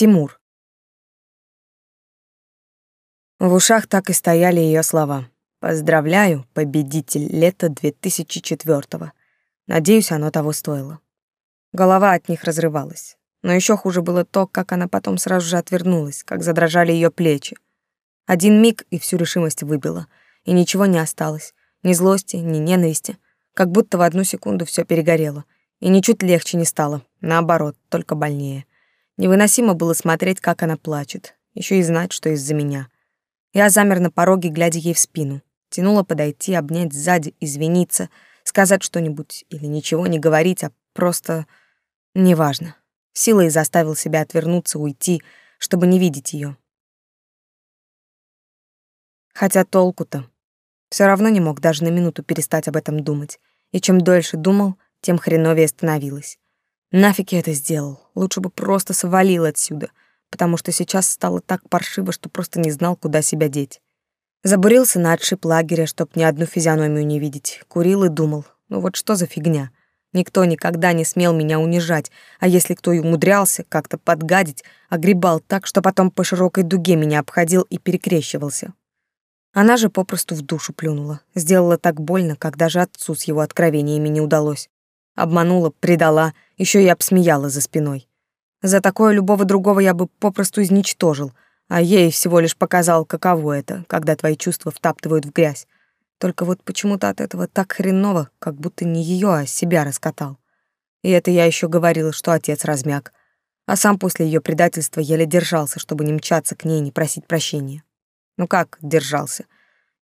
Тимур. В ушах так и стояли ее слова. «Поздравляю, победитель лета 2004-го. Надеюсь, оно того стоило». Голова от них разрывалась. Но еще хуже было то, как она потом сразу же отвернулась, как задрожали ее плечи. Один миг и всю решимость выбила, и ничего не осталось. Ни злости, ни ненависти. Как будто в одну секунду все перегорело. И ничуть легче не стало. Наоборот, только больнее. Невыносимо было смотреть, как она плачет. Еще и знать, что из-за меня. Я замер на пороге, глядя ей в спину. Тянула подойти, обнять сзади, извиниться, сказать что-нибудь или ничего не говорить, а просто... Неважно. Силой заставил себя отвернуться, уйти, чтобы не видеть ее. Хотя толку-то. Все равно не мог даже на минуту перестать об этом думать. И чем дольше думал, тем хреновее становилось. Нафиг я это сделал? Лучше бы просто свалил отсюда, потому что сейчас стало так паршиво, что просто не знал, куда себя деть. Забурился на отшиб лагеря, чтоб ни одну физиономию не видеть. Курил и думал, ну вот что за фигня? Никто никогда не смел меня унижать, а если кто и умудрялся как-то подгадить, огребал так, что потом по широкой дуге меня обходил и перекрещивался. Она же попросту в душу плюнула. Сделала так больно, как даже отцу с его откровениями не удалось. Обманула, предала, еще и обсмеяла за спиной. За такое любого другого я бы попросту изничтожил, а ей всего лишь показал, каково это, когда твои чувства втаптывают в грязь. Только вот почему-то от этого так хреново, как будто не ее, а себя раскатал. И это я еще говорила, что отец размяк. А сам после ее предательства еле держался, чтобы не мчаться к ней не просить прощения. Ну как держался?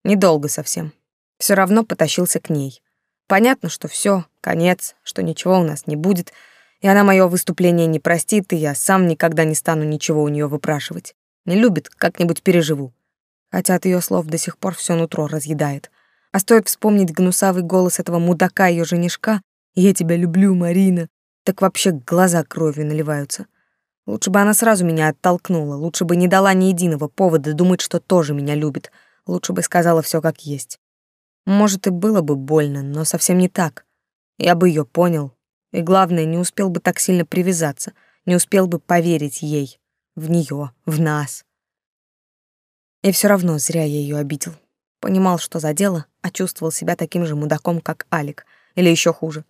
Недолго совсем. Все равно потащился к ней. Понятно, что все, конец, что ничего у нас не будет, и она мое выступление не простит, и я сам никогда не стану ничего у нее выпрашивать. Не любит, как-нибудь переживу. Хотя от ее слов до сих пор все нутро разъедает. А стоит вспомнить гнусавый голос этого мудака ее женишка «Я тебя люблю, Марина», так вообще глаза кровью наливаются. Лучше бы она сразу меня оттолкнула, лучше бы не дала ни единого повода думать, что тоже меня любит. Лучше бы сказала все как есть. Может, и было бы больно, но совсем не так. Я бы ее понял. И главное, не успел бы так сильно привязаться, не успел бы поверить ей, в нее, в нас. И все равно зря я ее обидел. Понимал, что за дело, а чувствовал себя таким же мудаком, как Алик, или еще хуже.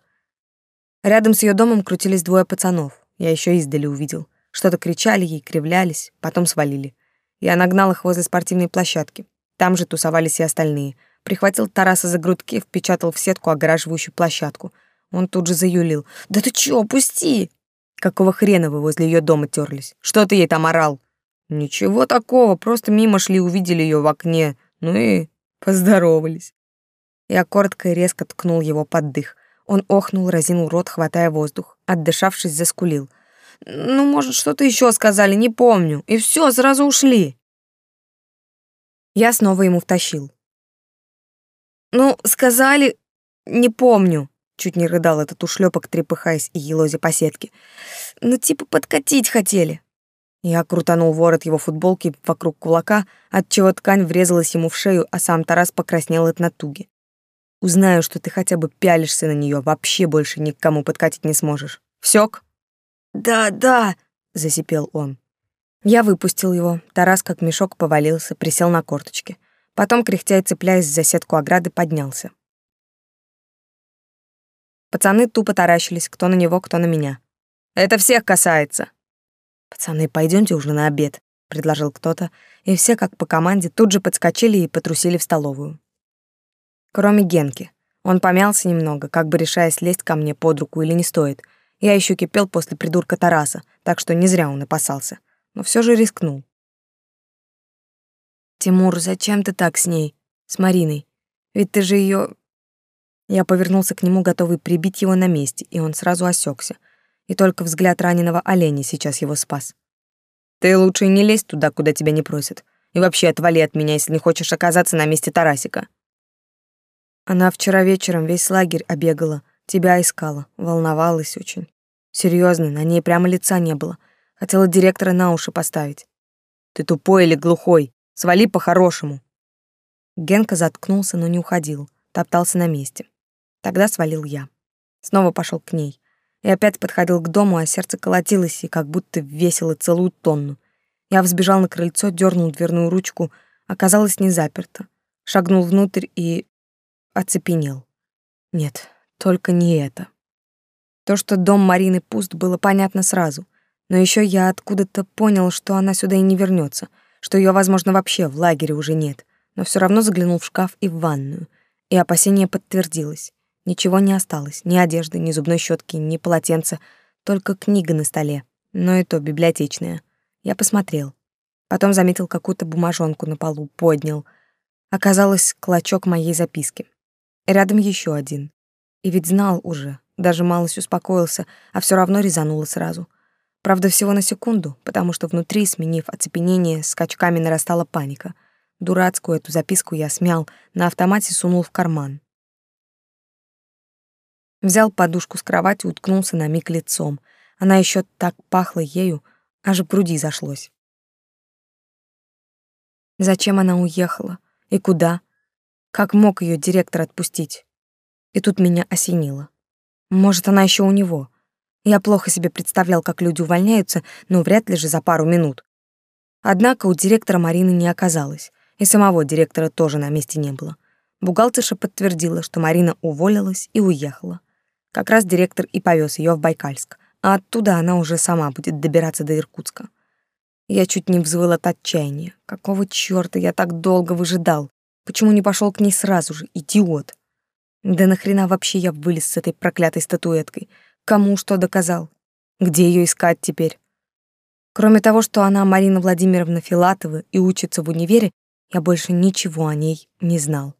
Рядом с ее домом крутились двое пацанов. Я еще издали увидел. Что-то кричали ей, кривлялись, потом свалили. Я нагнал их возле спортивной площадки. Там же тусовались и остальные. Прихватил Тараса за грудки, впечатал в сетку огораживающую площадку. Он тут же заюлил. «Да ты чё, пусти!» «Какого хрена вы возле ее дома терлись? Что ты ей там орал?» «Ничего такого, просто мимо шли, увидели ее в окне. Ну и поздоровались». Я коротко и резко ткнул его под дых. Он охнул, разинул рот, хватая воздух. Отдышавшись, заскулил — ну, может, что-то еще сказали, не помню. И все, сразу ушли. Я снова ему втащил. Ну, сказали, не помню. Чуть не рыдал этот ушлепок, трепыхаясь и елозя по сетке. Ну, типа подкатить хотели. Я крутанул ворот его футболки вокруг кулака, отчего ткань врезалась ему в шею, а сам Тарас покраснел от натуги. Узнаю, что ты хотя бы пялишься на нее, вообще больше ни к кому подкатить не сможешь. Всёк? «Да, да!» — засипел он. Я выпустил его. Тарас, как мешок, повалился, присел на корточки. Потом, кряхтя и цепляясь за сетку ограды, поднялся. Пацаны тупо таращились, кто на него, кто на меня. «Это всех касается!» «Пацаны, пойдемте уже на обед», — предложил кто-то, и все, как по команде, тут же подскочили и потрусили в столовую. Кроме Генки. Он помялся немного, как бы решая, слезть ко мне под руку или не стоит — я еще кипел после придурка Тараса, так что не зря он опасался. Но все же рискнул. «Тимур, зачем ты так с ней? С Мариной? Ведь ты же ее...» Я повернулся к нему, готовый прибить его на месте, и он сразу осекся. И только взгляд раненого оленя сейчас его спас. «Ты лучше не лезь туда, куда тебя не просят. И вообще отвали от меня, если не хочешь оказаться на месте Тарасика». Она вчера вечером весь лагерь обегала, Тебя искала, волновалась очень. Серьезно, на ней прямо лица не было. Хотела директора на уши поставить. Ты тупой или глухой? Свали по-хорошему. Генка заткнулся, но не уходил, топтался на месте. Тогда свалил я. Снова пошел к ней. и опять подходил к дому, а сердце колотилось и как будто весило целую тонну. Я взбежал на крыльцо, дернул дверную ручку, оказалось не заперто. Шагнул внутрь и оцепенел. Нет, только не это. То, что дом Марины пуст, было понятно сразу. Но еще я откуда-то понял, что она сюда и не вернется, что ее, возможно, вообще в лагере уже нет. Но все равно заглянул в шкаф и в ванную. И опасение подтвердилось. Ничего не осталось, ни одежды, ни зубной щетки, ни полотенца, только книга на столе, но и то библиотечная. Я посмотрел. Потом заметил какую-то бумажонку на полу, поднял. Оказалось, клочок моей записки. Рядом еще один. И ведь знал уже, даже малость успокоился, а все равно резануло сразу. Правда, всего на секунду, потому что внутри, сменив оцепенение, скачками нарастала паника. Дурацкую эту записку я смял, на автомате сунул в карман. Взял подушку с кровати, уткнулся на миг лицом. Она еще так пахла ею, аж в груди зашлось. Зачем она уехала? И куда? Как мог ее директор отпустить? И тут меня осенило. Может, она еще у него. Я плохо себе представлял, как люди увольняются, но вряд ли же за пару минут. Однако у директора Марины не оказалось, и самого директора тоже на месте не было. Бухгалтерша подтвердила, что Марина уволилась и уехала. Как раз директор и повез ее в Байкальск, а оттуда она уже сама будет добираться до Иркутска. Я чуть не взвыл от отчаяния. Какого чёрта я так долго выжидал? Почему не пошел к ней сразу же, идиот? Да нахрена вообще я вылез с этой проклятой статуэткой? Кому что доказал? Где ее искать теперь? Кроме того, что она Марина Владимировна Филатова и учится в универе, я больше ничего о ней не знал.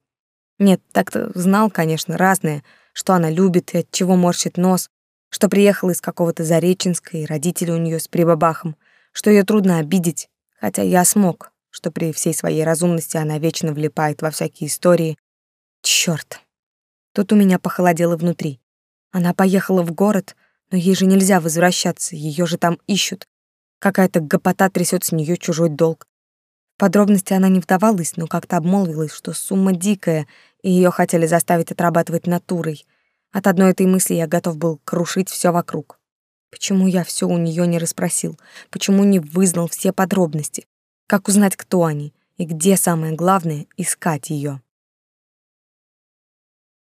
Нет, так-то знал, конечно, разное, что она любит и от чего морщит нос, что приехала из какого-то Зареченска и родители у нее с прибабахом, что ее трудно обидеть, хотя я смог, что при всей своей разумности она вечно влипает во всякие истории. Чёрт, Тут у меня похолодело внутри. Она поехала в город, но ей же нельзя возвращаться, ее же там ищут. Какая-то гопота трясет с нее чужой долг. В подробности она не вдавалась, но как-то обмолвилась, что сумма дикая, и ее хотели заставить отрабатывать натурой. От одной этой мысли я готов был крушить все вокруг. Почему я все у нее не расспросил? Почему не вызнал все подробности? Как узнать, кто они? И где, самое главное, искать ее?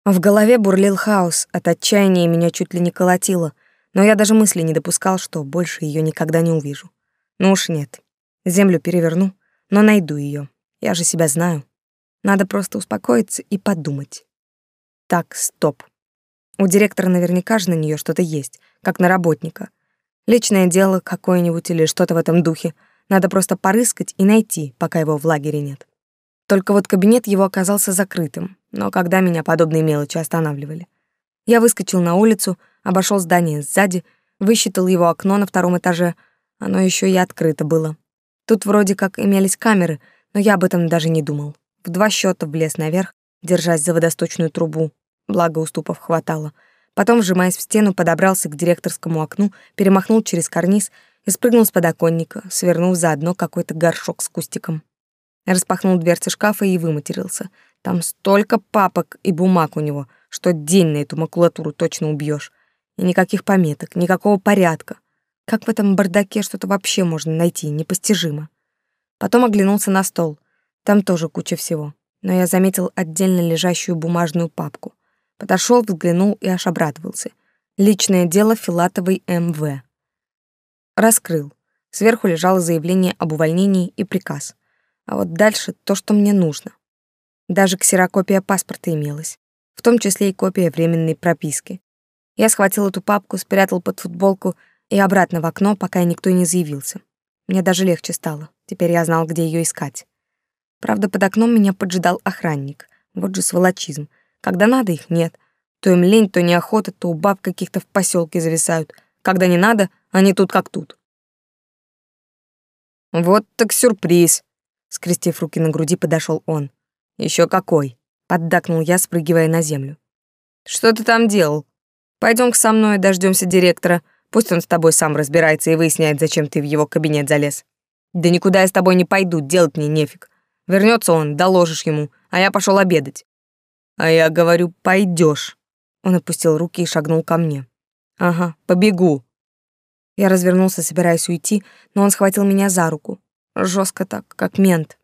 В голове бурлил хаос, от отчаяния меня чуть ли не колотило, но я даже мысли не допускал, что больше ее никогда не увижу. Ну уж нет. Землю переверну, но найду ее. Я же себя знаю. Надо просто успокоиться и подумать. Так, стоп. У директора наверняка же на нее что-то есть, как на работника. Личное дело какое-нибудь или что-то в этом духе. Надо просто порыскать и найти, пока его в лагере нет. Только вот кабинет его оказался закрытым, но когда меня подобные мелочи останавливали. Я выскочил на улицу, обошел здание сзади, высчитал его окно на втором этаже, оно еще и открыто было. Тут вроде как имелись камеры, но я об этом даже не думал. В два счета влез наверх, держась за водосточную трубу, благо уступов хватало. Потом, сжимаясь в стену, подобрался к директорскому окну, перемахнул через карниз и спрыгнул с подоконника, свернув заодно какой-то горшок с кустиком. Распахнул дверцы шкафа и выматерился. Там столько папок и бумаг у него, что день на эту макулатуру точно убьешь. И никаких пометок, никакого порядка. Как в этом бардаке что-то вообще можно найти, непостижимо. Потом оглянулся на стол. Там тоже куча всего. Но я заметил отдельно лежащую бумажную папку. Подошел, взглянул и аж обрадовался. Личное дело Филатовой МВ. Раскрыл. Сверху лежало заявление об увольнении и приказ. А вот дальше то, что мне нужно. Даже ксерокопия паспорта имелась, в том числе и копия временной прописки. Я схватил эту папку, спрятал под футболку и обратно в окно, пока никто не заявился. Мне даже легче стало. Теперь я знал, где ее искать. Правда, под окном меня поджидал охранник. Вот же сволочизм. Когда надо, их нет. То им лень, то неохота, то у баб каких-то в поселке зависают. Когда не надо, они тут как тут. Вот так сюрприз, Скрестив руки на груди, подошел он. Еще какой? Поддакнул я, спрыгивая на землю. Что ты там делал? Пойдем-ка со мной, дождемся директора. Пусть он с тобой сам разбирается и выясняет, зачем ты в его кабинет залез. Да никуда я с тобой не пойду, делать мне нефиг. Вернется он, доложишь ему, а я пошел обедать. А я говорю, пойдешь. Он опустил руки и шагнул ко мне. Ага, побегу. Я развернулся, собираясь уйти, но он схватил меня за руку. жестко так, как мент.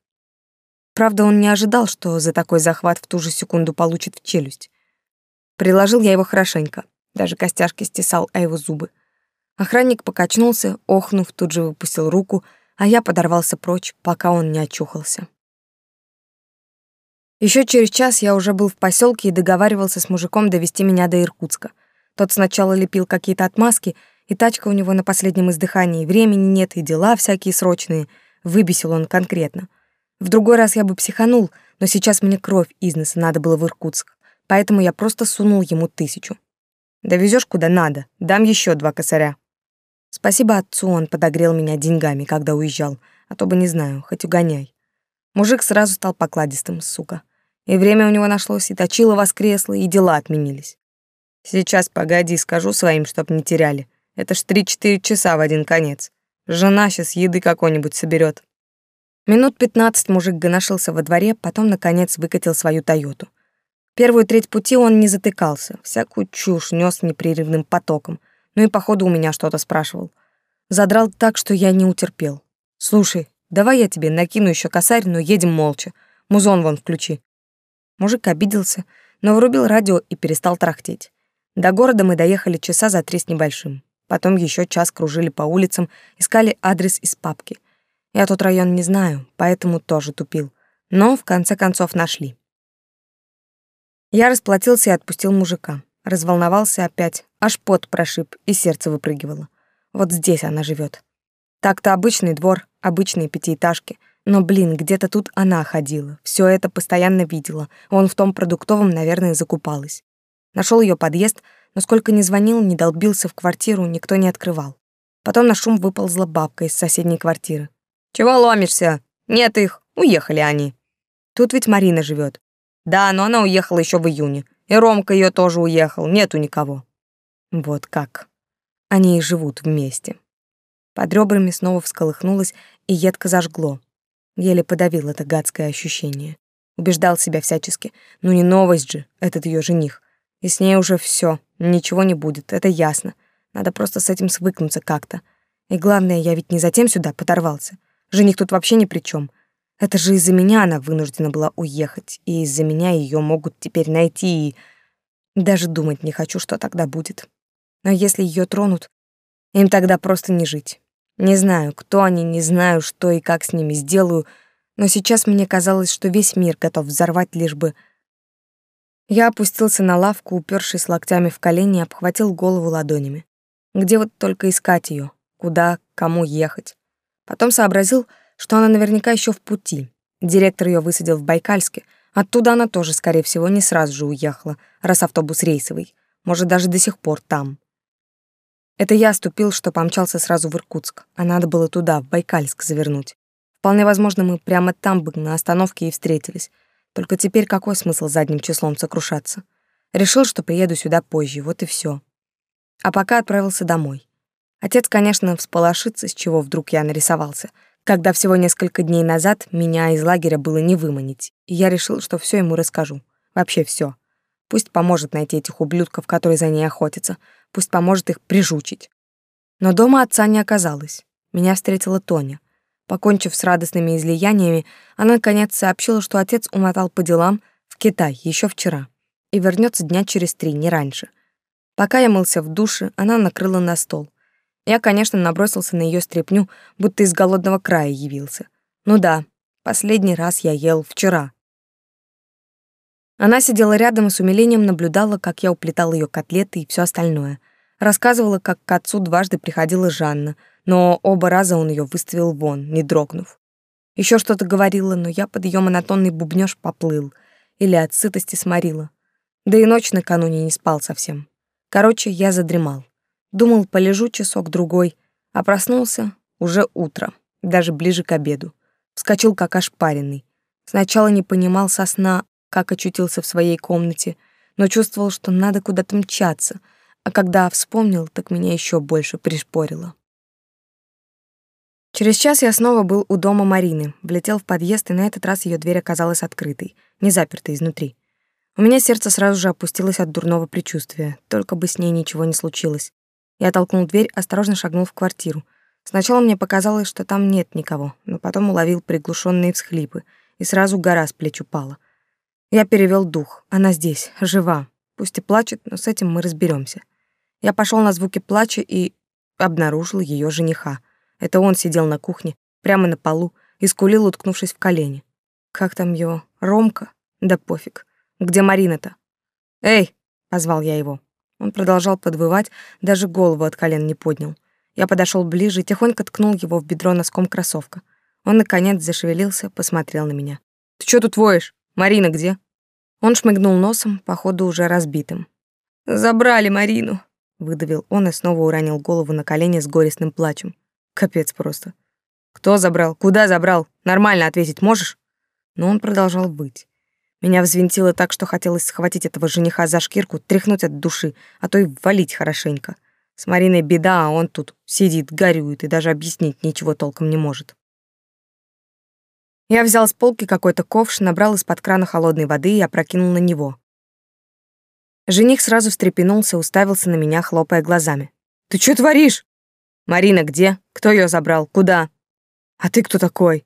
Правда, он не ожидал, что за такой захват в ту же секунду получит в челюсть. Приложил я его хорошенько, даже костяшки стесал о его зубы. Охранник покачнулся, охнув, тут же выпустил руку, а я подорвался прочь, пока он не очухался. Еще через час я уже был в поселке и договаривался с мужиком довести меня до Иркутска. Тот сначала лепил какие-то отмазки, и тачка у него на последнем издыхании, времени нет, и дела всякие срочные. Выбесил он конкретно. В другой раз я бы психанул, но сейчас мне кровь из носа надо было в Иркутск, поэтому я просто сунул ему тысячу. Довезешь куда надо, дам еще два косаря. Спасибо отцу, он подогрел меня деньгами, когда уезжал, а то бы не знаю, хоть угоняй. Мужик сразу стал покладистым, сука. И время у него нашлось, и точило воскресло, и дела отменились. Сейчас, погоди, скажу своим, чтоб не теряли. Это ж три-четыре часа в один конец. Жена сейчас еды какой-нибудь соберет. Минут пятнадцать мужик гоношился во дворе, потом, наконец, выкатил свою «Тойоту». Первую треть пути он не затыкался, всякую чушь нес непрерывным потоком. Ну и, походу, у меня что-то спрашивал. Задрал так, что я не утерпел. «Слушай, давай я тебе накину еще косарь, но едем молча. Музон вон включи». Мужик обиделся, но врубил радио и перестал трахтеть. До города мы доехали часа за три с небольшим. Потом еще час кружили по улицам, искали адрес из папки. Я тот район не знаю, поэтому тоже тупил. Но в конце концов нашли. Я расплатился и отпустил мужика. Разволновался опять, аж пот прошиб и сердце выпрыгивало. Вот здесь она живет. Так-то обычный двор, обычные пятиэтажки. Но, блин, где-то тут она ходила. Все это постоянно видела. Он в том продуктовом, наверное, закупалась. Нашел ее подъезд, но сколько ни звонил, ни долбился в квартиру, никто не открывал. Потом на шум выползла бабка из соседней квартиры. «Чего ломишься? Нет их, уехали они». Тут ведь Марина живет. Да, но она уехала еще в июне. И Ромка ее тоже уехал, нету никого. Вот как. Они и живут вместе. Под ребрами снова всколыхнулось и едко зажгло. Еле подавил это гадское ощущение. Убеждал себя всячески. Ну не новость же, этот ее жених. И с ней уже все, ничего не будет, это ясно. Надо просто с этим свыкнуться как-то. И главное, я ведь не затем сюда подорвался. Жених тут вообще ни при чем. Это же из-за меня она вынуждена была уехать, и из-за меня ее могут теперь найти, и... Даже думать не хочу, что тогда будет. Но если ее тронут, им тогда просто не жить. Не знаю, кто они, не знаю, что и как с ними сделаю, но сейчас мне казалось, что весь мир готов взорвать лишь бы я опустился на лавку, упершись локтями в колени, обхватил голову ладонями. Где вот только искать ее? Куда, кому ехать? Потом сообразил, что она наверняка еще в пути. Директор ее высадил в Байкальске. Оттуда она тоже, скорее всего, не сразу же уехала, раз автобус рейсовый. Может, даже до сих пор там. Это я ступил, что помчался сразу в Иркутск, а надо было туда, в Байкальск, завернуть. Вполне возможно, мы прямо там бы на остановке и встретились. Только теперь какой смысл задним числом сокрушаться? Решил, что приеду сюда позже, вот и все. А пока отправился домой. Отец, конечно, всполошится, с чего вдруг я нарисовался, когда всего несколько дней назад меня из лагеря было не выманить, и я решил, что все ему расскажу. Вообще все. Пусть поможет найти этих ублюдков, которые за ней охотятся, пусть поможет их прижучить. Но дома отца не оказалось. Меня встретила Тоня. Покончив с радостными излияниями, она наконец сообщила, что отец умотал по делам в Китай еще вчера и вернется дня через три, не раньше. Пока я мылся в душе, она накрыла на стол. Я, конечно, набросился на ее стряпню, будто из голодного края явился. Ну да, последний раз я ел вчера. Она сидела рядом и с умилением наблюдала, как я уплетал ее котлеты и все остальное. Рассказывала, как к отцу дважды приходила Жанна — но оба раза он ее выставил вон, не дрогнув. Еще что-то говорила, но я под ее монотонный бубнёж поплыл или от сытости сморила. Да и ночь накануне не спал совсем. Короче, я задремал. Думал, полежу часок-другой, а проснулся уже утро, даже ближе к обеду. Вскочил как ошпаренный. Сначала не понимал со сна, как очутился в своей комнате, но чувствовал, что надо куда-то мчаться, а когда вспомнил, так меня еще больше пришпорило. Через час я снова был у дома Марины, влетел в подъезд, и на этот раз ее дверь оказалась открытой, не запертой изнутри. У меня сердце сразу же опустилось от дурного предчувствия, только бы с ней ничего не случилось. Я толкнул дверь, осторожно шагнул в квартиру. Сначала мне показалось, что там нет никого, но потом уловил приглушенные всхлипы, и сразу гора с плеч упала. Я перевел дух. Она здесь, жива. Пусть и плачет, но с этим мы разберемся. Я пошел на звуки плача и обнаружил ее жениха. Это он сидел на кухне, прямо на полу, и скулил, уткнувшись в колени. Как там его? Ромка? Да пофиг. Где Марина-то? «Эй!» — позвал я его. Он продолжал подвывать, даже голову от колен не поднял. Я подошел ближе и тихонько ткнул его в бедро носком кроссовка. Он, наконец, зашевелился, посмотрел на меня. «Ты что тут воешь? Марина где?» Он шмыгнул носом, походу, уже разбитым. «Забрали Марину!» — выдавил он и снова уронил голову на колени с горестным плачем. Капец просто. «Кто забрал? Куда забрал? Нормально ответить можешь?» Но он продолжал выть. Меня взвинтило так, что хотелось схватить этого жениха за шкирку, тряхнуть от души, а то и валить хорошенько. С Мариной беда, а он тут сидит, горюет и даже объяснить ничего толком не может. Я взял с полки какой-то ковш, набрал из-под крана холодной воды и опрокинул на него. Жених сразу встрепенулся, уставился на меня, хлопая глазами. «Ты что творишь?» «Марина где? Кто ее забрал? Куда?» «А ты кто такой?»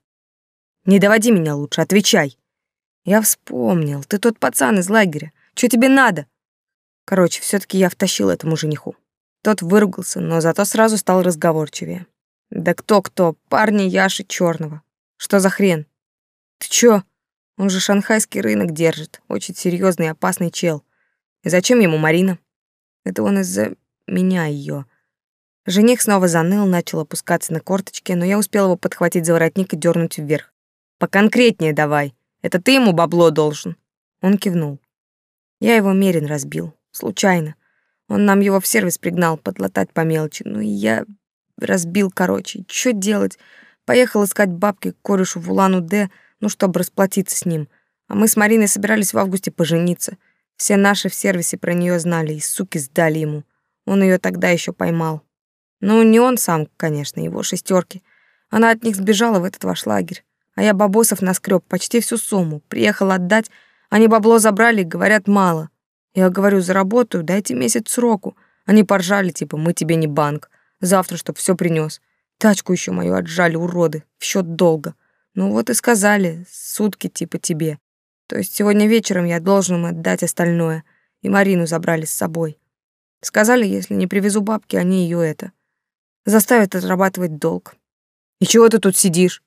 «Не доводи меня лучше, отвечай!» Я вспомнил. Ты тот пацан из лагеря. Что тебе надо? Короче, все таки я втащил этому жениху. Тот выругался, но зато сразу стал разговорчивее. Да кто-кто, парни Яши Черного. Что за хрен? Ты чё? Он же шанхайский рынок держит. Очень серьезный и опасный чел. И зачем ему Марина? Это он из-за меня ее. Жених снова заныл, начал опускаться на корточки, но я успел его подхватить за воротник и дернуть вверх. Поконкретнее давай. Это ты ему бабло должен. Он кивнул. Я его мерин разбил. Случайно. Он нам его в сервис пригнал подлатать по мелочи. Ну и я разбил, короче. Что делать? Поехал искать бабки к корешу в Улан-Удэ, ну, чтобы расплатиться с ним. А мы с Мариной собирались в августе пожениться. Все наши в сервисе про нее знали и, суки, сдали ему. Он ее тогда еще поймал. Ну, не он сам, конечно, его шестерки. Она от них сбежала в этот ваш лагерь. А я бабосов наскреб почти всю сумму. Приехал отдать, они бабло забрали, говорят, мало. Я говорю, заработаю, дайте месяц сроку. Они поржали, типа, мы тебе не банк. Завтра, чтоб все принес. Тачку еще мою отжали, уроды, в счет долга. Ну вот и сказали, сутки типа тебе. То есть сегодня вечером я должен им отдать остальное. И Марину забрали с собой. Сказали, если не привезу бабки, они ее это. Заставят отрабатывать долг. И чего ты тут сидишь?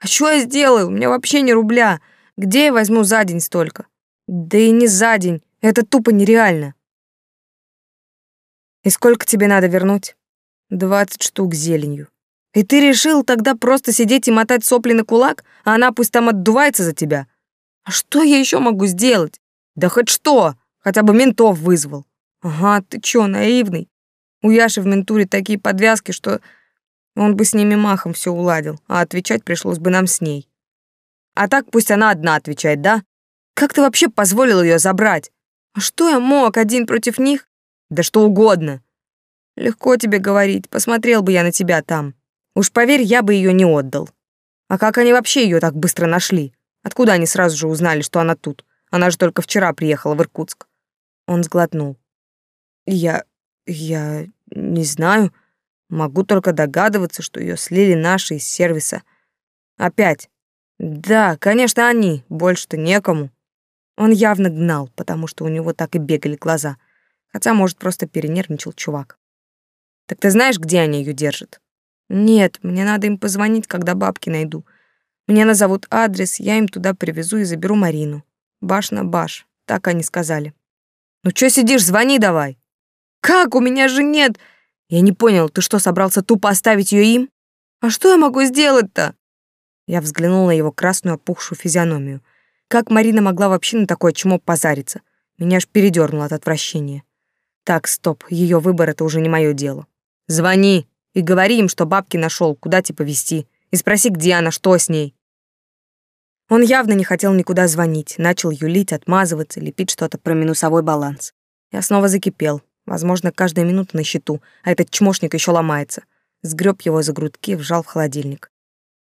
А что я сделаю? У меня вообще не рубля. Где я возьму за день столько? Да и не за день. Это тупо нереально. И сколько тебе надо вернуть? Двадцать штук зеленью. И ты решил тогда просто сидеть и мотать сопли на кулак, а она пусть там отдувается за тебя? А что я еще могу сделать? Да хоть что, хотя бы ментов вызвал. Ага, ты чё, наивный? У Яши в ментуре такие подвязки, что он бы с ними махом все уладил, а отвечать пришлось бы нам с ней. А так пусть она одна отвечает, да? Как ты вообще позволил ее забрать? А что я мог один против них? Да что угодно. Легко тебе говорить, посмотрел бы я на тебя там. Уж поверь, я бы ее не отдал. А как они вообще ее так быстро нашли? Откуда они сразу же узнали, что она тут? Она же только вчера приехала в Иркутск. Он сглотнул. Я... я... не знаю. Могу только догадываться, что ее слили наши из сервиса. Опять. Да, конечно, они. Больше-то некому. Он явно гнал, потому что у него так и бегали глаза. Хотя, может, просто перенервничал чувак. Так ты знаешь, где они ее держат? Нет, мне надо им позвонить, когда бабки найду. Мне назовут адрес, я им туда привезу и заберу Марину. Баш на баш, так они сказали. Ну что сидишь, звони давай. Как, у меня же нет... Я не понял, ты что, собрался тупо оставить ее им? А что я могу сделать-то? Я взглянул на его красную опухшую физиономию. Как Марина могла вообще на такое чмо позариться? Меня аж передернуло от отвращения. Так, стоп, ее выбор — это уже не мое дело. Звони и говори им, что бабки нашел, куда типа вести, и спроси, где она, что с ней. Он явно не хотел никуда звонить, начал юлить, отмазываться, лепить что-то про минусовой баланс. Я снова закипел, Возможно, каждая минута на счету, а этот чмошник еще ломается. Сгреб его за грудки, вжал в холодильник.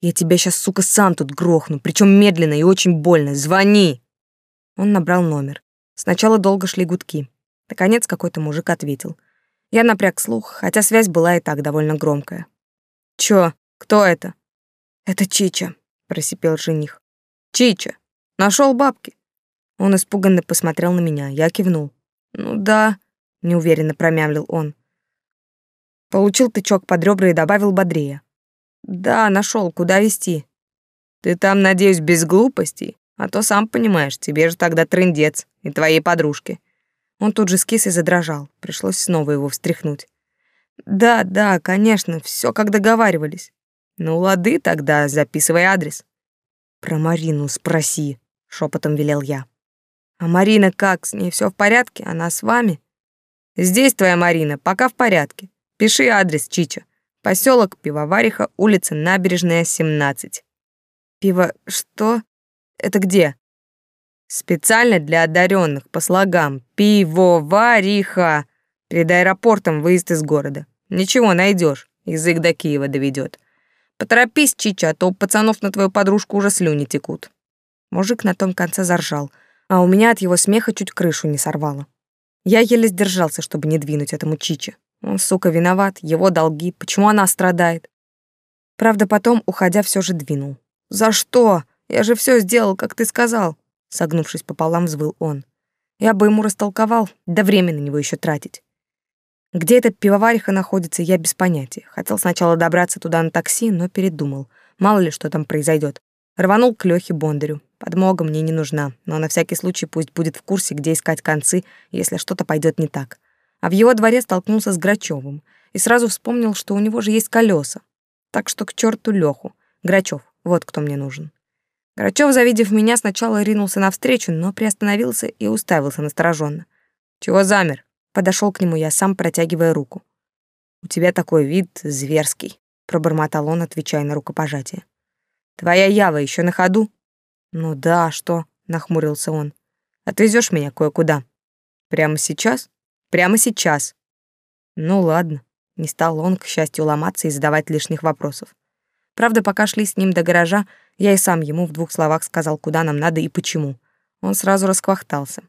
«Я тебя сейчас, сука, сам тут грохну, причем медленно и очень больно. Звони!» Он набрал номер. Сначала долго шли гудки. Наконец какой-то мужик ответил. Я напряг слух, хотя связь была и так довольно громкая. «Чё? Кто это?» «Это Чича», — просипел жених. «Чича, нашел бабки?» Он испуганно посмотрел на меня, я кивнул. «Ну да», — неуверенно промямлил он. Получил тычок под ребра и добавил бодрее. «Да, нашел, куда вести?» «Ты там, надеюсь, без глупостей? А то, сам понимаешь, тебе же тогда трындец и твоей подружке». Он тут же скис и задрожал, пришлось снова его встряхнуть. «Да, да, конечно, все как договаривались. Ну, лады тогда, записывай адрес». «Про Марину спроси», — шепотом велел я. «А Марина как, с ней все в порядке? Она с вами?» «Здесь твоя Марина, пока в порядке. Пиши адрес, Чича. Поселок Пивовариха, улица Набережная, 17. Пиво... что? Это где? Специально для одаренных, по слогам. Пивовариха. Перед аэропортом выезд из города. Ничего, найдешь. Язык до Киева доведет. Поторопись, Чича, а то у пацанов на твою подружку уже слюни текут. Мужик на том конце заржал, а у меня от его смеха чуть крышу не сорвало. Я еле сдержался, чтобы не двинуть этому Чиче. Он, сука, виноват, его долги, почему она страдает? Правда, потом, уходя, все же двинул. «За что? Я же все сделал, как ты сказал!» Согнувшись пополам, взвыл он. Я бы ему растолковал, да время на него еще тратить. Где эта пивовариха находится, я без понятия. Хотел сначала добраться туда на такси, но передумал. Мало ли, что там произойдет. Рванул к Лёхе Бондарю. Подмога мне не нужна, но на всякий случай пусть будет в курсе, где искать концы, если что-то пойдет не так а в его дворе столкнулся с Грачевым и сразу вспомнил, что у него же есть колеса. Так что к черту Леху. Грачев, вот кто мне нужен. Грачев, завидев меня, сначала ринулся навстречу, но приостановился и уставился настороженно. «Чего замер?» Подошел к нему я, сам протягивая руку. «У тебя такой вид зверский», — пробормотал он, отвечая на рукопожатие. «Твоя Ява еще на ходу?» «Ну да, что?» — нахмурился он. Отвезешь меня кое-куда?» «Прямо сейчас?» Прямо сейчас. Ну ладно. Не стал он, к счастью, ломаться и задавать лишних вопросов. Правда, пока шли с ним до гаража, я и сам ему в двух словах сказал, куда нам надо и почему. Он сразу расквахтался.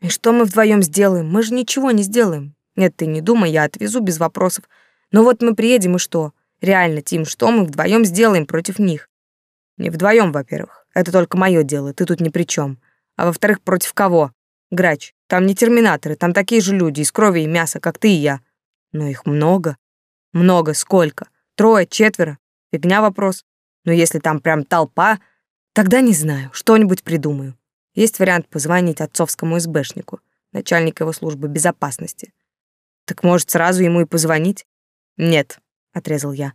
«И что мы вдвоем сделаем? Мы же ничего не сделаем. Нет, ты не думай, я отвезу без вопросов. Но вот мы приедем, и что? Реально, Тим, что мы вдвоем сделаем против них? Не вдвоем, во-первых. Это только мое дело, ты тут ни при чем. А во-вторых, против кого? Грач, там не терминаторы, там такие же люди из крови и мяса, как ты и я. Но их много. Много, сколько? Трое, четверо? Фигня вопрос. Но если там прям толпа, тогда не знаю, что-нибудь придумаю. Есть вариант позвонить отцовскому СБшнику, начальник его службы безопасности. Так может, сразу ему и позвонить? Нет, отрезал я.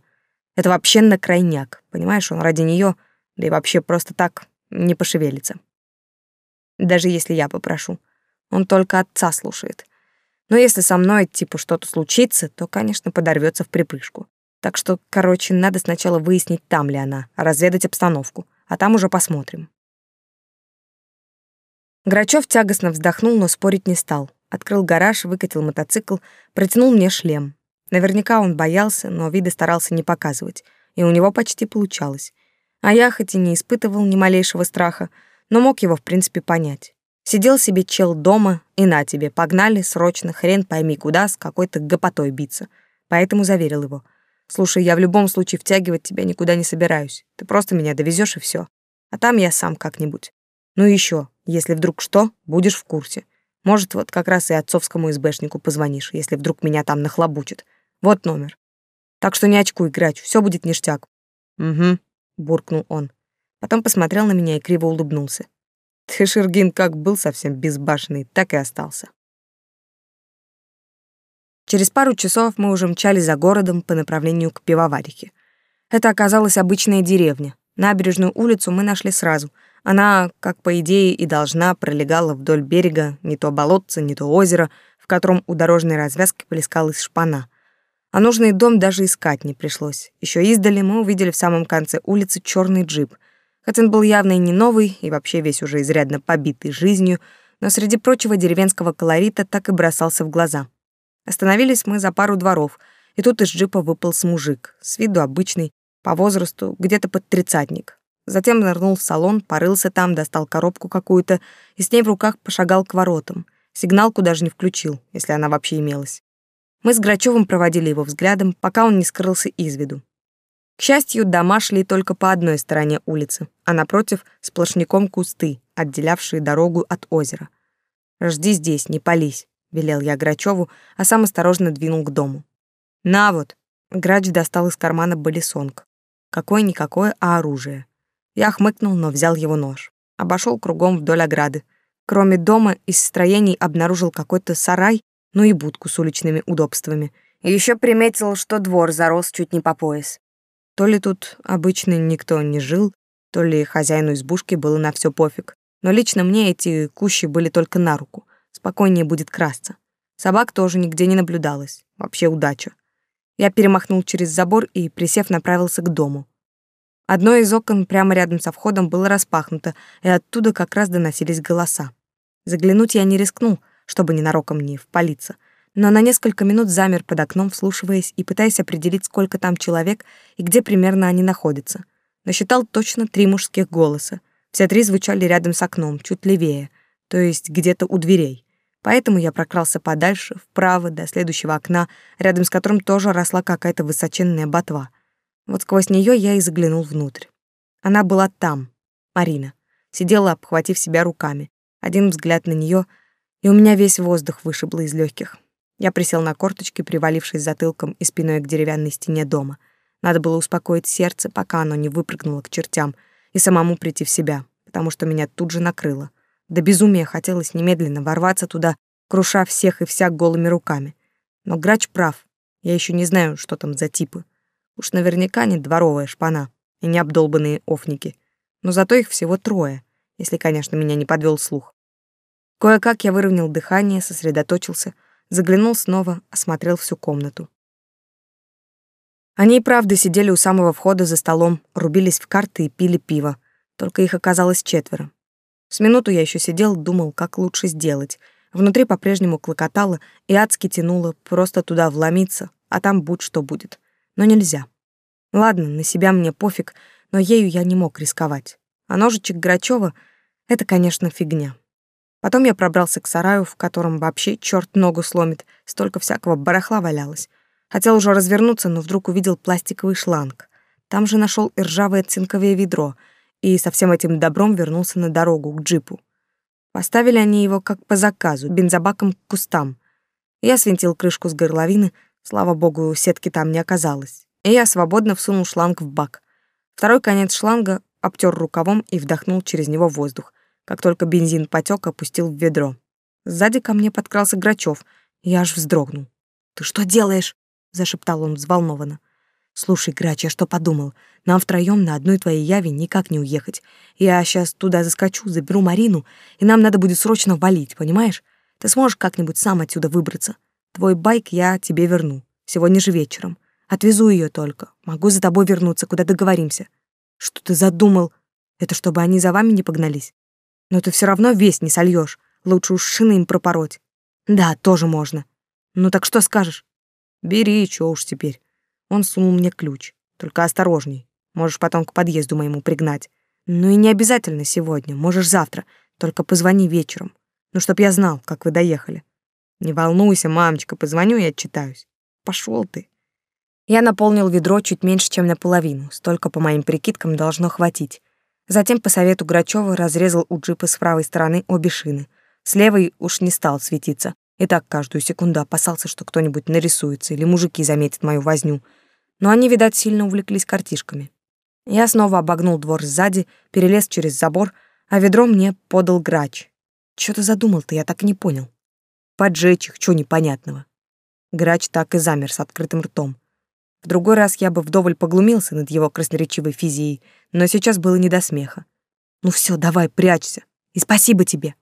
Это вообще на крайняк, понимаешь, он ради нее, да и вообще просто так не пошевелится. Даже если я попрошу. Он только отца слушает. Но если со мной, типа, что-то случится, то, конечно, подорвется в припрыжку. Так что, короче, надо сначала выяснить, там ли она, разведать обстановку, а там уже посмотрим. Грачев тягостно вздохнул, но спорить не стал. Открыл гараж, выкатил мотоцикл, протянул мне шлем. Наверняка он боялся, но виды старался не показывать, и у него почти получалось. А я, хоть и не испытывал ни малейшего страха, но мог его, в принципе, понять. Сидел себе чел дома, и на тебе, погнали срочно, хрен пойми куда, с какой-то гопотой биться. Поэтому заверил его. Слушай, я в любом случае втягивать тебя никуда не собираюсь. Ты просто меня довезешь и все. А там я сам как-нибудь. Ну и еще, если вдруг что, будешь в курсе. Может, вот как раз и отцовскому СБшнику позвонишь, если вдруг меня там нахлобучит. Вот номер. Так что не очкуй, Грач, все будет ништяк. Угу, буркнул он. Потом посмотрел на меня и криво улыбнулся. Ты, Шергин, как был совсем безбашенный, так и остался. Через пару часов мы уже мчали за городом по направлению к пивоварихе. Это оказалась обычная деревня. Набережную улицу мы нашли сразу. Она, как по идее и должна, пролегала вдоль берега, не то болотце, не то озеро, в котором у дорожной развязки плескалась шпана. А нужный дом даже искать не пришлось. Еще издали мы увидели в самом конце улицы черный джип — Хотя он был явно и не новый, и вообще весь уже изрядно побитый жизнью, но среди прочего деревенского колорита так и бросался в глаза. Остановились мы за пару дворов, и тут из джипа выполз мужик, с виду обычный, по возрасту где-то под тридцатник. Затем нырнул в салон, порылся там, достал коробку какую-то и с ней в руках пошагал к воротам. Сигналку даже не включил, если она вообще имелась. Мы с Грачевым проводили его взглядом, пока он не скрылся из виду. К счастью, дома шли только по одной стороне улицы, а напротив сплошняком кусты, отделявшие дорогу от озера. «Жди здесь, не пались», — велел я Грачеву, а сам осторожно двинул к дому. «На вот!» — Грач достал из кармана балисонг. Какое-никакое, а оружие. Я хмыкнул, но взял его нож. Обошел кругом вдоль ограды. Кроме дома, из строений обнаружил какой-то сарай, ну и будку с уличными удобствами. И еще приметил, что двор зарос чуть не по пояс. То ли тут обычно никто не жил, то ли хозяину избушки было на все пофиг. Но лично мне эти кущи были только на руку. Спокойнее будет красться. Собак тоже нигде не наблюдалось. Вообще удача. Я перемахнул через забор и, присев, направился к дому. Одно из окон прямо рядом со входом было распахнуто, и оттуда как раз доносились голоса. Заглянуть я не рискнул, чтобы ненароком не впалиться — но на несколько минут замер под окном, вслушиваясь и пытаясь определить, сколько там человек и где примерно они находятся. Насчитал точно три мужских голоса. Все три звучали рядом с окном, чуть левее, то есть где-то у дверей. Поэтому я прокрался подальше, вправо, до следующего окна, рядом с которым тоже росла какая-то высоченная ботва. Вот сквозь нее я и заглянул внутрь. Она была там, Марина. Сидела, обхватив себя руками. Один взгляд на нее, и у меня весь воздух вышибло из легких. Я присел на корточки, привалившись затылком и спиной к деревянной стене дома. Надо было успокоить сердце, пока оно не выпрыгнуло к чертям, и самому прийти в себя, потому что меня тут же накрыло. До безумия хотелось немедленно ворваться туда, круша всех и вся голыми руками. Но грач прав. Я еще не знаю, что там за типы. Уж наверняка не дворовая шпана и не обдолбанные офники. Но зато их всего трое, если, конечно, меня не подвел слух. Кое-как я выровнял дыхание, сосредоточился — заглянул снова, осмотрел всю комнату. Они и правда сидели у самого входа за столом, рубились в карты и пили пиво, только их оказалось четверо. С минуту я еще сидел, думал, как лучше сделать. Внутри по-прежнему клокотало и адски тянуло просто туда вломиться, а там будь что будет. Но нельзя. Ладно, на себя мне пофиг, но ею я не мог рисковать. А ножичек Грачева — это, конечно, фигня. Потом я пробрался к сараю, в котором вообще черт ногу сломит, столько всякого барахла валялось. Хотел уже развернуться, но вдруг увидел пластиковый шланг. Там же нашел и ржавое цинковое ведро, и со всем этим добром вернулся на дорогу к джипу. Поставили они его как по заказу, бензобаком к кустам. Я свинтил крышку с горловины, слава богу, сетки там не оказалось. И я свободно всунул шланг в бак. Второй конец шланга обтер рукавом и вдохнул через него воздух. Как только бензин потек, опустил в ведро. Сзади ко мне подкрался Грачев. Я аж вздрогнул. «Ты что делаешь?» — зашептал он взволнованно. «Слушай, Грач, я что подумал? Нам втроем на одной твоей яве никак не уехать. Я сейчас туда заскочу, заберу Марину, и нам надо будет срочно валить, понимаешь? Ты сможешь как-нибудь сам отсюда выбраться? Твой байк я тебе верну. Сегодня же вечером. Отвезу ее только. Могу за тобой вернуться, куда договоримся. Что ты задумал? Это чтобы они за вами не погнались? Но ты все равно весь не сольешь. Лучше уж шины им пропороть. Да, тоже можно. Ну так что скажешь? Бери, чё уж теперь. Он сунул мне ключ. Только осторожней. Можешь потом к подъезду моему пригнать. Ну и не обязательно сегодня, можешь завтра. Только позвони вечером. Ну, чтоб я знал, как вы доехали. Не волнуйся, мамочка, позвоню и отчитаюсь. Пошел ты. Я наполнил ведро чуть меньше, чем наполовину. Столько, по моим прикидкам, должно хватить. Затем по совету Грачева разрезал у джипа с правой стороны обе шины. С левой уж не стал светиться. И так каждую секунду опасался, что кто-нибудь нарисуется или мужики заметят мою возню. Но они, видать, сильно увлеклись картишками. Я снова обогнул двор сзади, перелез через забор, а ведро мне подал грач. Что ты задумал-то, я так и не понял. Поджечь их, чё непонятного. Грач так и замер с открытым ртом. В другой раз я бы вдоволь поглумился над его красноречивой физией, но сейчас было не до смеха. «Ну все, давай, прячься. И спасибо тебе».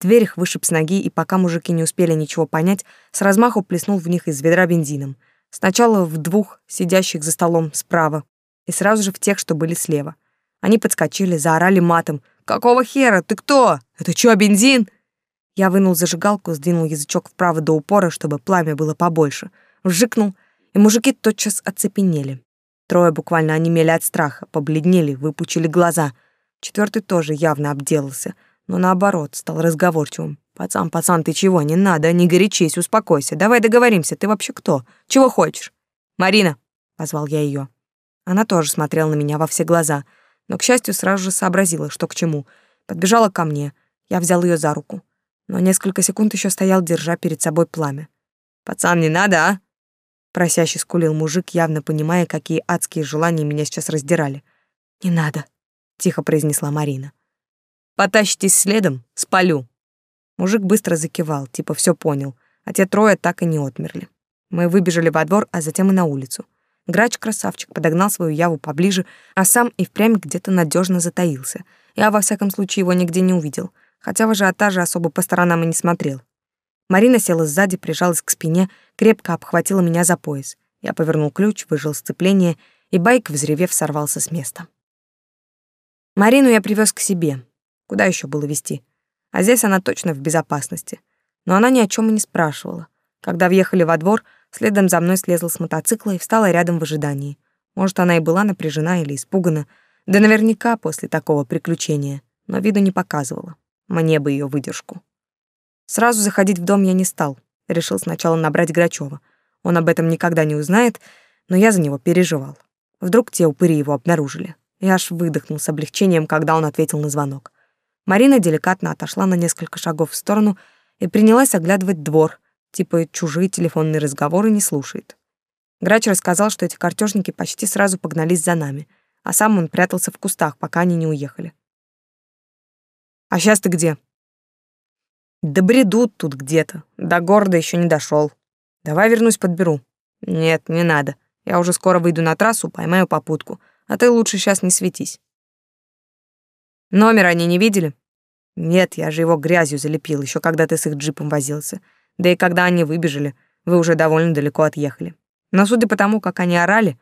Дверь их вышиб с ноги, и пока мужики не успели ничего понять, с размаху плеснул в них из ведра бензином. Сначала в двух, сидящих за столом справа, и сразу же в тех, что были слева. Они подскочили, заорали матом. «Какого хера? Ты кто? Это чё, бензин?» Я вынул зажигалку, сдвинул язычок вправо до упора, чтобы пламя было побольше. Вжикнул, и мужики тотчас оцепенели. Трое буквально онемели от страха, побледнели, выпучили глаза. Четвертый тоже явно обделался, но наоборот, стал разговорчивым. Пацан, пацан, ты чего? Не надо, не горячись, успокойся. Давай договоримся. Ты вообще кто? Чего хочешь? Марина, позвал я ее. Она тоже смотрела на меня во все глаза, но к счастью сразу же сообразила, что к чему. Подбежала ко мне. Я взял ее за руку, но несколько секунд еще стоял, держа перед собой пламя. Пацан, не надо, а? Просяще скулил мужик, явно понимая, какие адские желания меня сейчас раздирали. «Не надо», — тихо произнесла Марина. «Потащитесь следом, спалю». Мужик быстро закивал, типа все понял, а те трое так и не отмерли. Мы выбежали во двор, а затем и на улицу. Грач-красавчик подогнал свою яву поближе, а сам и впрямь где-то надежно затаился. Я, во всяком случае, его нигде не увидел, хотя в ажиотаже особо по сторонам и не смотрел. Марина села сзади, прижалась к спине, крепко обхватила меня за пояс. Я повернул ключ, выжил сцепление, и байк, взревев, сорвался с места. Марину я привез к себе. Куда еще было вести? А здесь она точно в безопасности. Но она ни о чем и не спрашивала. Когда въехали во двор, следом за мной слезла с мотоцикла и встала рядом в ожидании. Может, она и была напряжена или испугана, да наверняка после такого приключения, но виду не показывала. Мне бы ее выдержку. Сразу заходить в дом я не стал. Решил сначала набрать Грачева. Он об этом никогда не узнает, но я за него переживал. Вдруг те упыри его обнаружили. Я аж выдохнул с облегчением, когда он ответил на звонок. Марина деликатно отошла на несколько шагов в сторону и принялась оглядывать двор, типа чужие телефонные разговоры не слушает. Грач рассказал, что эти картежники почти сразу погнались за нами, а сам он прятался в кустах, пока они не уехали. «А сейчас ты где?» Да бредут тут где-то. До города еще не дошел. Давай вернусь подберу. Нет, не надо. Я уже скоро выйду на трассу, поймаю попутку. А ты лучше сейчас не светись. Номер они не видели? Нет, я же его грязью залепил, еще когда ты с их джипом возился. Да и когда они выбежали, вы уже довольно далеко отъехали. Но судя по тому, как они орали,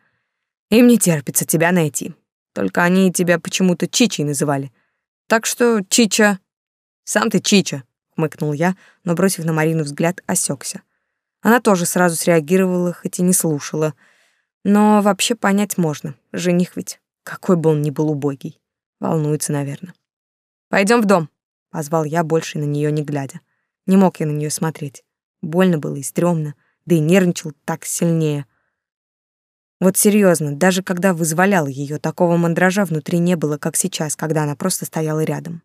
им не терпится тебя найти. Только они тебя почему-то Чичей называли. Так что, Чича... Сам ты Чича, хмыкнул я, но, бросив на Марину взгляд, осекся. Она тоже сразу среагировала, хоть и не слушала. Но вообще понять можно. Жених ведь, какой бы он ни был убогий. Волнуется, наверное. Пойдем в дом», — позвал я, больше на нее не глядя. Не мог я на нее смотреть. Больно было и стрёмно, да и нервничал так сильнее. Вот серьезно, даже когда вызволял ее, такого мандража внутри не было, как сейчас, когда она просто стояла рядом.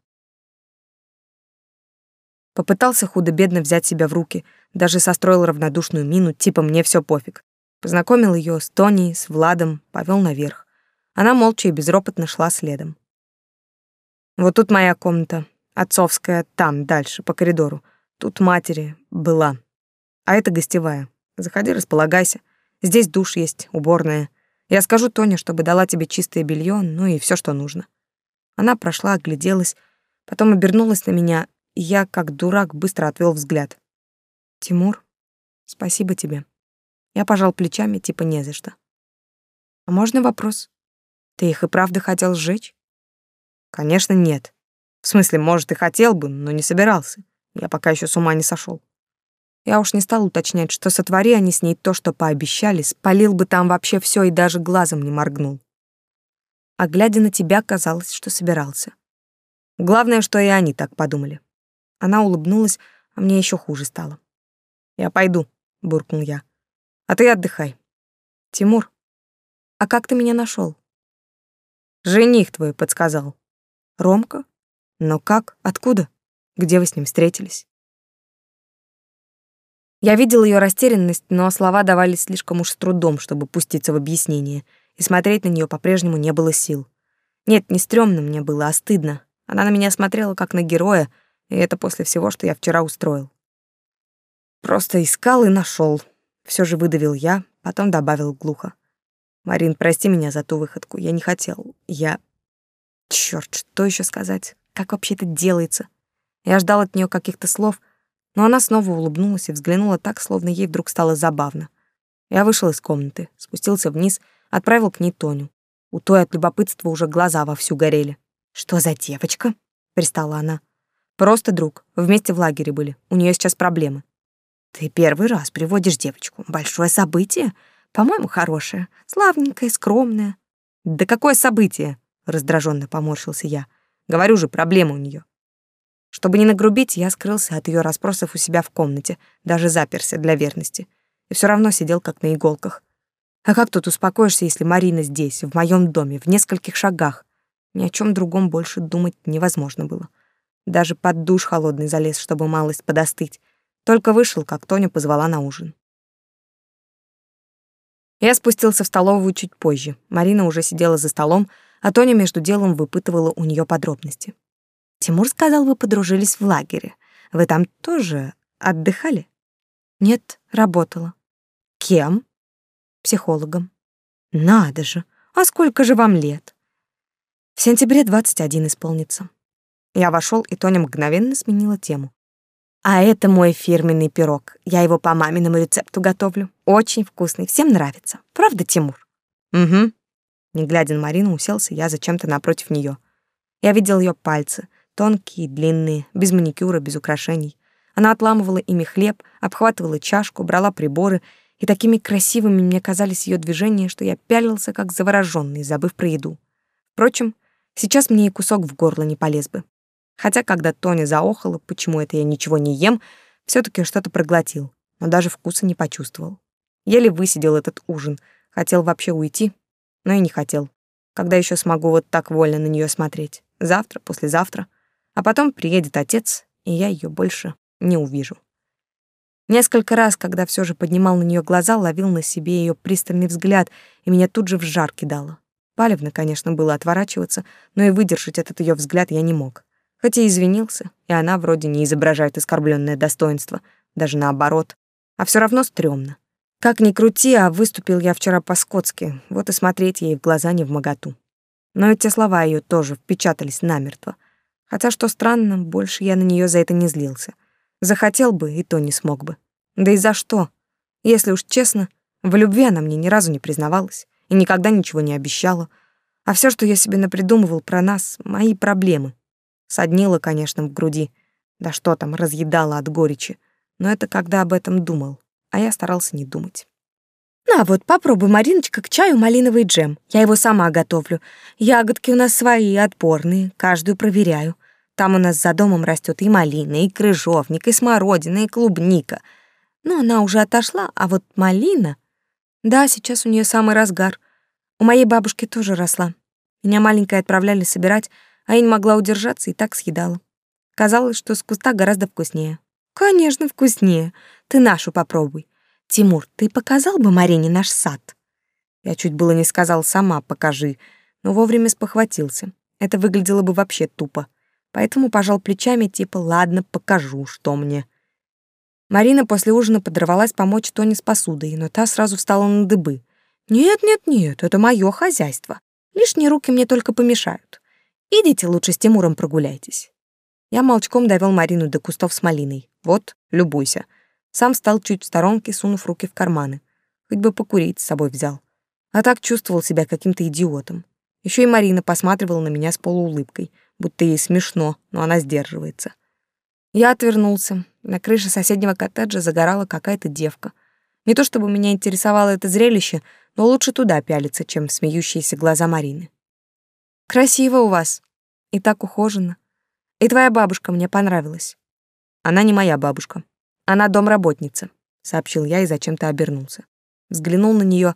Попытался худо-бедно взять себя в руки, даже состроил равнодушную мину, типа мне все пофиг. Познакомил ее с Тони, с Владом, повел наверх. Она молча и безропотно шла следом. Вот тут моя комната, отцовская, там, дальше, по коридору. Тут матери была. А это гостевая. Заходи, располагайся. Здесь душ есть, уборная. Я скажу Тоне, чтобы дала тебе чистое белье, ну и все, что нужно. Она прошла, огляделась, потом обернулась на меня я, как дурак, быстро отвел взгляд. «Тимур, спасибо тебе». Я пожал плечами, типа не за что. «А можно вопрос? Ты их и правда хотел сжечь?» «Конечно, нет. В смысле, может, и хотел бы, но не собирался. Я пока еще с ума не сошел. Я уж не стал уточнять, что сотвори они с ней то, что пообещали, спалил бы там вообще все и даже глазом не моргнул. А глядя на тебя, казалось, что собирался. Главное, что и они так подумали. Она улыбнулась, а мне еще хуже стало. «Я пойду», — буркнул я. «А ты отдыхай». «Тимур, а как ты меня нашел? «Жених твой подсказал». «Ромка? Но как? Откуда? Где вы с ним встретились?» Я видел ее растерянность, но слова давались слишком уж с трудом, чтобы пуститься в объяснение, и смотреть на нее по-прежнему не было сил. Нет, не стрёмно мне было, а стыдно. Она на меня смотрела как на героя, и это после всего, что я вчера устроил. Просто искал и нашел. Все же выдавил я, потом добавил глухо. Марин, прости меня за ту выходку. Я не хотел. Я... Черт, что еще сказать? Как вообще это делается? Я ждал от нее каких-то слов, но она снова улыбнулась и взглянула так, словно ей вдруг стало забавно. Я вышел из комнаты, спустился вниз, отправил к ней Тоню. У той от любопытства уже глаза вовсю горели. «Что за девочка?» — пристала она. Просто друг. Вместе в лагере были. У нее сейчас проблемы. Ты первый раз приводишь девочку. Большое событие. По-моему, хорошее. Славненькое, скромное. Да какое событие? Раздраженно поморщился я. Говорю же, проблема у нее. Чтобы не нагрубить, я скрылся от ее расспросов у себя в комнате, даже заперся для верности. И все равно сидел как на иголках. А как тут успокоишься, если Марина здесь, в моем доме, в нескольких шагах? Ни о чем другом больше думать невозможно было. Даже под душ холодный залез, чтобы малость подостыть. Только вышел, как Тоня позвала на ужин. Я спустился в столовую чуть позже. Марина уже сидела за столом, а Тоня между делом выпытывала у нее подробности. Тимур сказал, вы подружились в лагере. Вы там тоже отдыхали? Нет, работала. Кем? Психологом. Надо же. А сколько же вам лет? В сентябре 21 исполнится. Я вошел, и Тоня мгновенно сменила тему. А это мой фирменный пирог. Я его по маминому рецепту готовлю. Очень вкусный, всем нравится. Правда, Тимур? Угу. Не глядя на Марину, уселся я зачем-то напротив нее. Я видел ее пальцы, Тонкие, длинные, без маникюра, без украшений. Она отламывала ими хлеб, обхватывала чашку, брала приборы, и такими красивыми мне казались ее движения, что я пялился как заворожённый, забыв про еду. Впрочем, сейчас мне и кусок в горло не полез бы. Хотя, когда Тоня заохала, почему это я ничего не ем, все таки что-то проглотил, но даже вкуса не почувствовал. Еле высидел этот ужин, хотел вообще уйти, но и не хотел. Когда еще смогу вот так вольно на нее смотреть? Завтра, послезавтра? А потом приедет отец, и я ее больше не увижу. Несколько раз, когда все же поднимал на нее глаза, ловил на себе ее пристальный взгляд, и меня тут же в жар кидало. Палевно, конечно, было отворачиваться, но и выдержать этот ее взгляд я не мог. Хотя и извинился, и она вроде не изображает оскорбленное достоинство, даже наоборот. А все равно стрёмно. Как ни крути, а выступил я вчера по-скотски, вот и смотреть ей в глаза не в моготу. Но эти слова ее тоже впечатались намертво. Хотя, что странно, больше я на нее за это не злился. Захотел бы, и то не смог бы. Да и за что? Если уж честно, в любви она мне ни разу не признавалась и никогда ничего не обещала. А все, что я себе напридумывал про нас, мои проблемы. Соднило, конечно, в груди. Да что там, разъедало от горечи. Но это когда об этом думал, а я старался не думать. «На вот, попробуй, Мариночка, к чаю малиновый джем. Я его сама готовлю. Ягодки у нас свои, отборные, каждую проверяю. Там у нас за домом растет и малина, и крыжовник, и смородина, и клубника. Но она уже отошла, а вот малина... Да, сейчас у нее самый разгар. У моей бабушки тоже росла. Меня маленькой отправляли собирать, а я не могла удержаться и так съедала. Казалось, что с куста гораздо вкуснее. Конечно, вкуснее. Ты нашу попробуй. Тимур, ты показал бы Марине наш сад? Я чуть было не сказал сама покажи, но вовремя спохватился. Это выглядело бы вообще тупо. Поэтому пожал плечами, типа «ладно, покажу, что мне». Марина после ужина подорвалась помочь Тоне с посудой, но та сразу встала на дыбы. «Нет, нет, нет, это мое хозяйство. Лишние руки мне только помешают. Идите лучше с Тимуром прогуляйтесь». Я молчком довел Марину до кустов с малиной. Вот, любуйся. Сам стал чуть в сторонке, сунув руки в карманы. Хоть бы покурить с собой взял. А так чувствовал себя каким-то идиотом. Еще и Марина посматривала на меня с полуулыбкой, будто ей смешно, но она сдерживается. Я отвернулся. На крыше соседнего коттеджа загорала какая-то девка. Не то чтобы меня интересовало это зрелище, но лучше туда пялиться, чем смеющиеся глаза Марины. «Красиво у вас. И так ухоженно. И твоя бабушка мне понравилась». «Она не моя бабушка», она домработница, сообщил я и зачем-то обернулся. Взглянул на нее,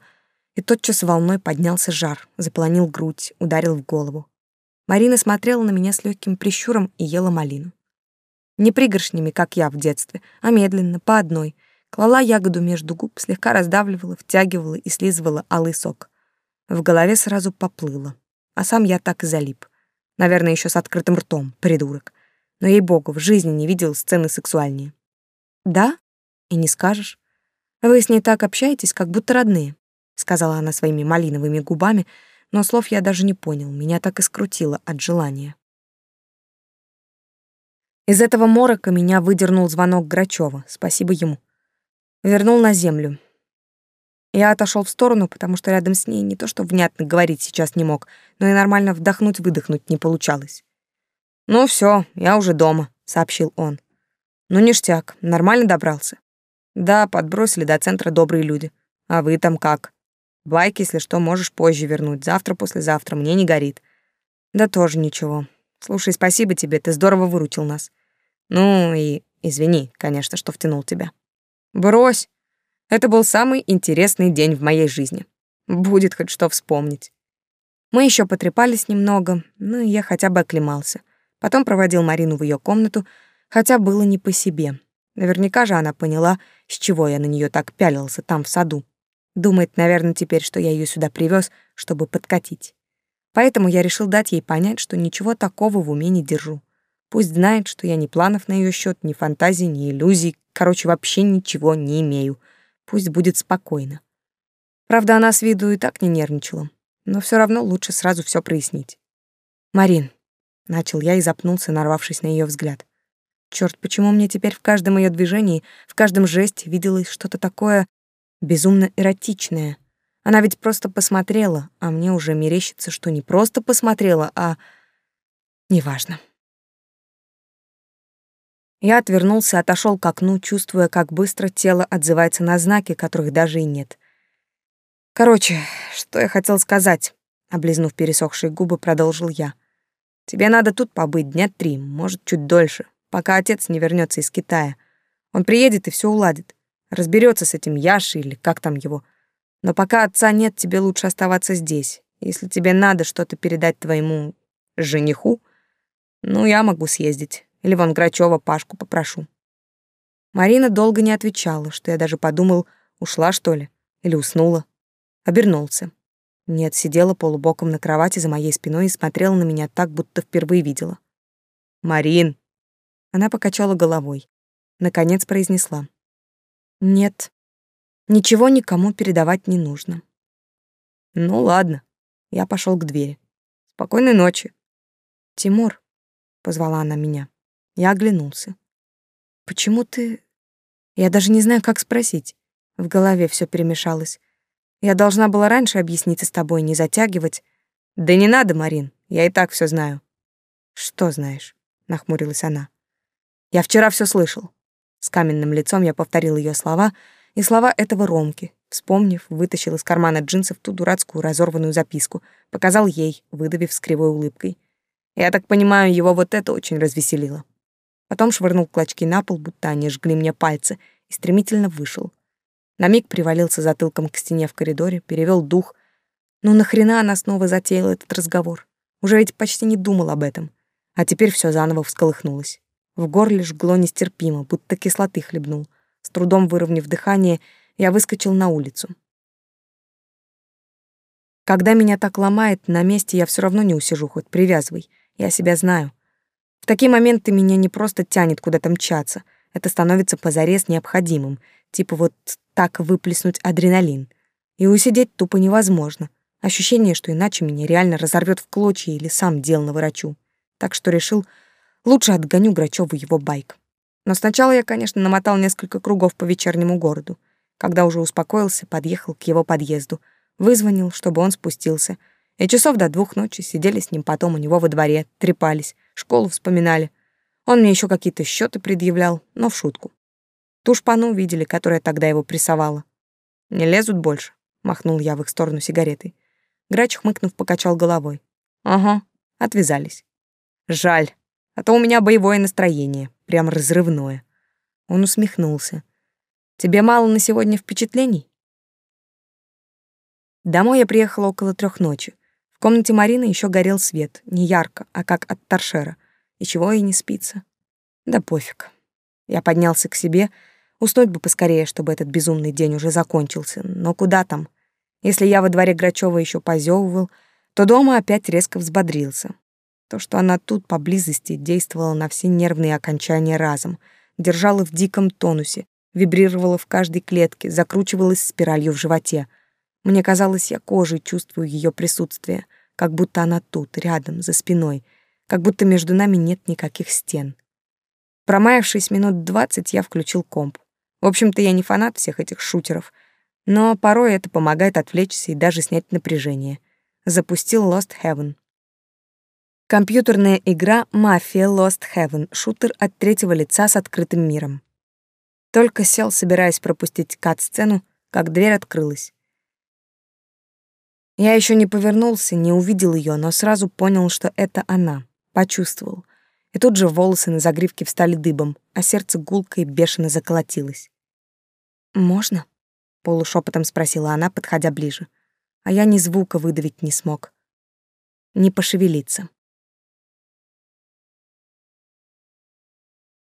и тотчас волной поднялся жар, заполонил грудь, ударил в голову. Марина смотрела на меня с легким прищуром и ела малину. Не пригоршнями, как я в детстве, а медленно, по одной. Клала ягоду между губ, слегка раздавливала, втягивала и слизывала алый сок. В голове сразу поплыло, а сам я так и залип. Наверное, еще с открытым ртом, придурок. Но, ей-богу, в жизни не видел сцены сексуальнее. Да? И не скажешь. Вы с ней так общаетесь, как будто родные, сказала она своими малиновыми губами, но слов я даже не понял, меня так и скрутило от желания. Из этого морока меня выдернул звонок Грачева, спасибо ему. Вернул на землю. Я отошел в сторону, потому что рядом с ней не то что внятно говорить сейчас не мог, но и нормально вдохнуть-выдохнуть не получалось. «Ну все, я уже дома», — сообщил он. Ну, ништяк, нормально добрался. Да, подбросили до центра добрые люди. А вы там как? Байк, если что, можешь позже вернуть. Завтра, послезавтра, мне не горит. Да тоже ничего. Слушай, спасибо тебе, ты здорово выручил нас. Ну и извини, конечно, что втянул тебя. Брось. Это был самый интересный день в моей жизни. Будет хоть что вспомнить. Мы еще потрепались немного, ну и я хотя бы оклемался. Потом проводил Марину в ее комнату, хотя было не по себе. Наверняка же она поняла, с чего я на нее так пялился там, в саду. Думает, наверное, теперь, что я ее сюда привез, чтобы подкатить. Поэтому я решил дать ей понять, что ничего такого в уме не держу. Пусть знает, что я ни планов на ее счет, ни фантазий, ни иллюзий, короче, вообще ничего не имею. Пусть будет спокойно. Правда, она с виду и так не нервничала, но все равно лучше сразу все прояснить. «Марин», — начал я и запнулся, нарвавшись на ее взгляд. Черт, почему мне теперь в каждом ее движении, в каждом жесте виделось что-то такое безумно эротичное? Она ведь просто посмотрела, а мне уже мерещится, что не просто посмотрела, а... Неважно. Я отвернулся, отошел к окну, чувствуя, как быстро тело отзывается на знаки, которых даже и нет. Короче, что я хотел сказать, облизнув пересохшие губы, продолжил я. Тебе надо тут побыть дня три, может, чуть дольше, пока отец не вернется из Китая. Он приедет и все уладит. Разберется с этим Яшей или как там его. Но пока отца нет, тебе лучше оставаться здесь. Если тебе надо что-то передать твоему жениху, ну, я могу съездить. Или вон Грачева Пашку попрошу. Марина долго не отвечала, что я даже подумал, ушла, что ли, или уснула. Обернулся. Нет, сидела полубоком на кровати за моей спиной и смотрела на меня так, будто впервые видела. «Марин!» Она покачала головой. Наконец произнесла. «Нет, ничего никому передавать не нужно». «Ну ладно». Я пошел к двери. «Спокойной ночи». «Тимур», — позвала она меня. Я оглянулся. «Почему ты...» Я даже не знаю, как спросить. В голове все перемешалось. Я должна была раньше объясниться с тобой, не затягивать. Да не надо, Марин, я и так все знаю. Что знаешь? нахмурилась она. Я вчера все слышал. С каменным лицом я повторил ее слова, и слова этого Ромки, вспомнив, вытащил из кармана джинсов ту дурацкую разорванную записку, показал ей, выдавив с кривой улыбкой. Я так понимаю, его вот это очень развеселило. Потом швырнул клочки на пол, будто они жгли мне пальцы, и стремительно вышел. На миг привалился затылком к стене в коридоре, перевел дух. Ну нахрена она снова затеяла этот разговор? Уже ведь почти не думал об этом. А теперь все заново всколыхнулось. В горле жгло нестерпимо, будто кислоты хлебнул. С трудом выровняв дыхание, я выскочил на улицу. Когда меня так ломает, на месте я все равно не усижу, хоть привязывай. Я себя знаю. В такие моменты меня не просто тянет куда-то мчаться, это становится позарез необходимым, типа вот так выплеснуть адреналин. И усидеть тупо невозможно. Ощущение, что иначе меня реально разорвет в клочья или сам дел наворочу. Так что решил, лучше отгоню Грачёву его байк. Но сначала я, конечно, намотал несколько кругов по вечернему городу. Когда уже успокоился, подъехал к его подъезду, вызвонил, чтобы он спустился. И часов до двух ночи сидели с ним потом у него во дворе, трепались школу вспоминали. Он мне еще какие-то счеты предъявлял, но в шутку. Ту шпану видели, которая тогда его прессовала. «Не лезут больше», — махнул я в их сторону сигаретой. Грач, хмыкнув, покачал головой. «Ага, отвязались. Жаль, а то у меня боевое настроение, прям разрывное». Он усмехнулся. «Тебе мало на сегодня впечатлений?» Домой я приехала около трех ночи. В комнате Марины еще горел свет, не ярко, а как от торшера. И чего ей не спится? Да пофиг. Я поднялся к себе, уснуть бы поскорее, чтобы этот безумный день уже закончился. Но куда там? Если я во дворе Грачева еще позевывал, то дома опять резко взбодрился. То, что она тут поблизости действовала на все нервные окончания разом, держала в диком тонусе, вибрировала в каждой клетке, закручивалась спиралью в животе — мне казалось, я кожей чувствую ее присутствие, как будто она тут, рядом, за спиной, как будто между нами нет никаких стен. Промаявшись минут двадцать, я включил комп. В общем-то, я не фанат всех этих шутеров, но порой это помогает отвлечься и даже снять напряжение. Запустил Lost Heaven. Компьютерная игра «Мафия Lost Heaven», шутер от третьего лица с открытым миром. Только сел, собираясь пропустить кат-сцену, как дверь открылась. Я еще не повернулся, не увидел ее, но сразу понял, что это она. Почувствовал. И тут же волосы на загривке встали дыбом, а сердце гулко и бешено заколотилось. «Можно?» — полушепотом спросила она, подходя ближе. А я ни звука выдавить не смог. Не пошевелиться.